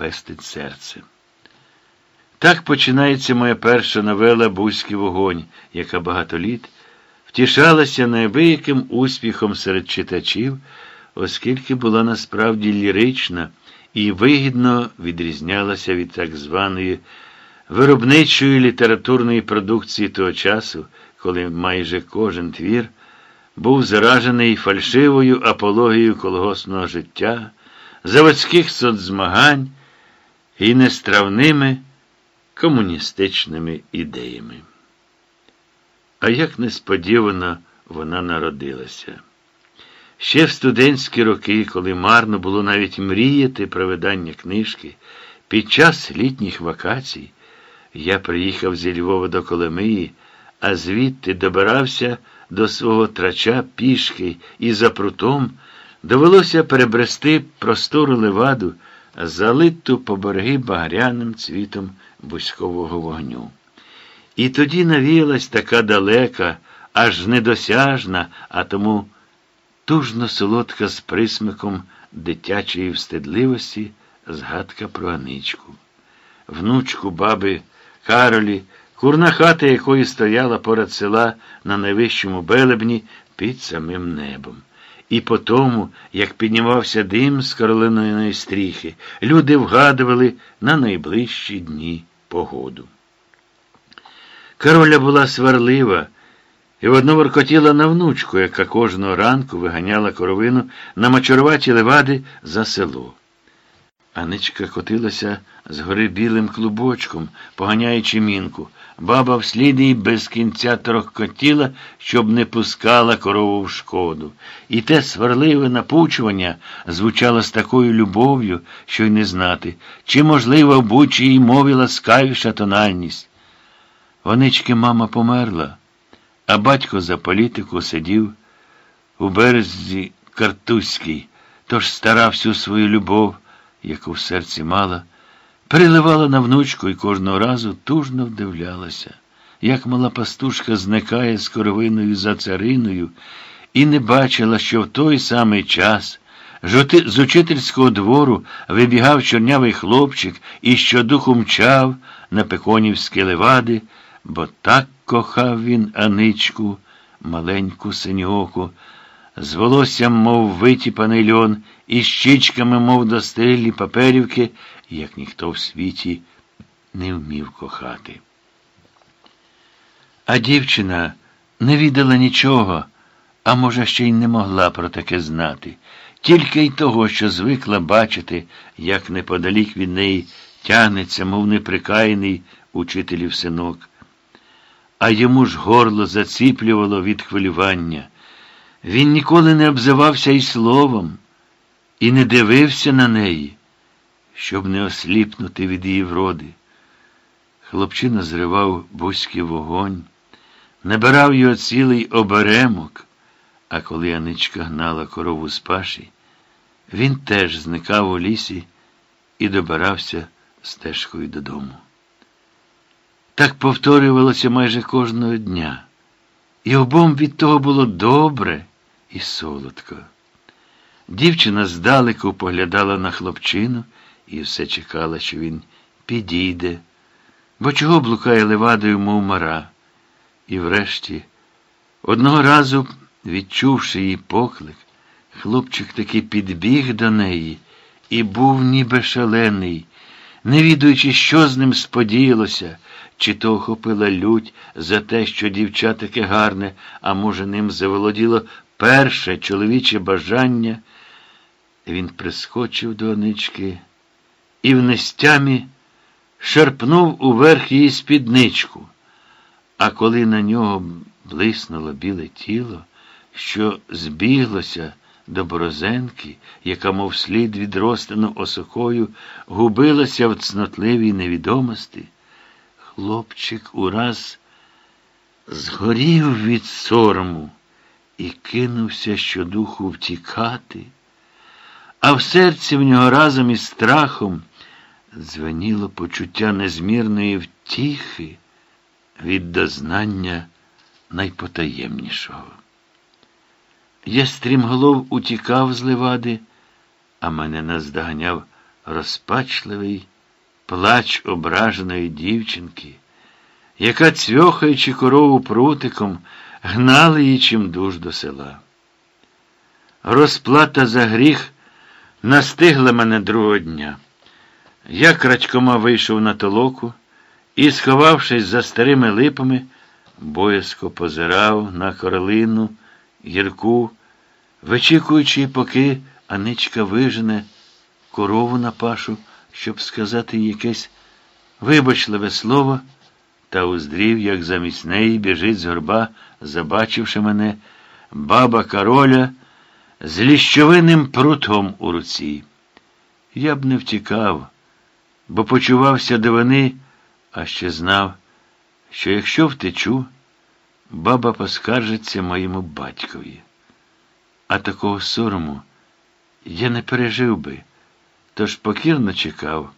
пестить серце. Так починається моя перша новела Бузький вогонь, яка багато літ втішалася неабияким успіхом серед читачів, оскільки була насправді лірична і вигідно відрізнялася від так званої виробничої літературної продукції того часу, коли майже кожен твір був заражений фальшивою апологією колгосного життя, заводських соцзмагань і нестравними комуністичними ідеями. А як несподівано вона народилася. Ще в студентські роки, коли марно було навіть мріяти про видання книжки, під час літніх вакацій я приїхав зі Львова до Коломиї, а звідти добирався до свого трача пішки і за прутом довелося перебрести простору леваду, залиту по береги багряним цвітом бузькового вогню. І тоді навіялась така далека, аж недосяжна, а тому тужно солодка з присмиком дитячої встидливості згадка про Аничку, внучку баби Каролі, курна хата якої стояла поряд села на найвищому белебні під самим небом. І по тому, як піднімався дим з королиної стріхи, люди вгадували на найближчі дні погоду. Короля була сварлива і водно воркотіла на внучку, яка кожного ранку виганяла коровину на мачуруваті левади за село. Аничка котилася з гори білим клубочком, поганяючи мінку. Баба вслід їй без кінця трохкотіла, щоб не пускала корову в шкоду. І те сварливе напучування звучало з такою любов'ю, що й не знати, чи, можливо, в бучій мові ласкавіша тональність. Вонички мама померла, а батько за політику сидів у березі Картузькій, тож старав всю свою любов, яку в серці мала, переливала на внучку і кожного разу тужно вдивлялася, як мала пастушка зникає з коровиною за цариною, і не бачила, що в той самий час з учительського двору вибігав чорнявий хлопчик і щодуху мчав на пеконівські левади бо так кохав він Аничку, маленьку синьоку, з волоссям, мов витіпаний льон, і щічками, мов дострілі паперівки, як ніхто в світі не вмів кохати. А дівчина не віддала нічого, а може, ще й не могла про таке знати, тільки й того, що звикла бачити, як неподалік від неї тягнеться, мов неприкаяний учителів синок а йому ж горло заціплювало від хвилювання. Він ніколи не обзивався й словом, і не дивився на неї, щоб не осліпнути від її вроди. Хлопчина зривав бузький вогонь, набирав його цілий оберемок, а коли Аничка гнала корову з паші, він теж зникав у лісі і добирався стежкою додому. Так повторювалося майже кожного дня. І обом від того було добре і солодко. Дівчина здалеку поглядала на хлопчину і все чекала, що він підійде, бо чого блукає левадою, мов мара. І врешті, одного разу, відчувши її поклик, хлопчик таки підбіг до неї і був ніби шалений, не відуючи, що з ним сподіялося чи то охопила лють за те, що дівча таке гарне, а може, ним заволоділо перше чоловіче бажання. Він прискочив до онички і в нестямі шарпнув уверх її спідничку. А коли на нього блиснуло біле тіло, що збіглося до борозенки, яка, мов слід відростану осокою, губилася в цнотливій невідомості, Хлопчик ураз згорів від сорому і кинувся щодуху втікати, а в серці в нього разом із страхом дзвеніло почуття незмірної втіхи від дознання найпотаємнішого. Я стрімголов утікав з левади, а мене наздоганяв розпачливий плач ображеної дівчинки, яка, цьохаючи корову прутиком, гнала її чимдуж до села. Розплата за гріх настигла мене другого дня. Я крадькома вийшов на толоку і, сховавшись за старими липами, боязко позирав на королину, гірку, вичікуючи, поки Аничка вижене корову на пашу, щоб сказати якесь вибачливе слово, та уздрів, як замість неї біжить з горба, забачивши мене, баба короля з ліщовинним прутом у руці. Я б не втікав, бо почувався до вини, а ще знав, що якщо втечу, баба поскаржиться моєму батькові. А такого сорому я не пережив би, тож покірно чекав.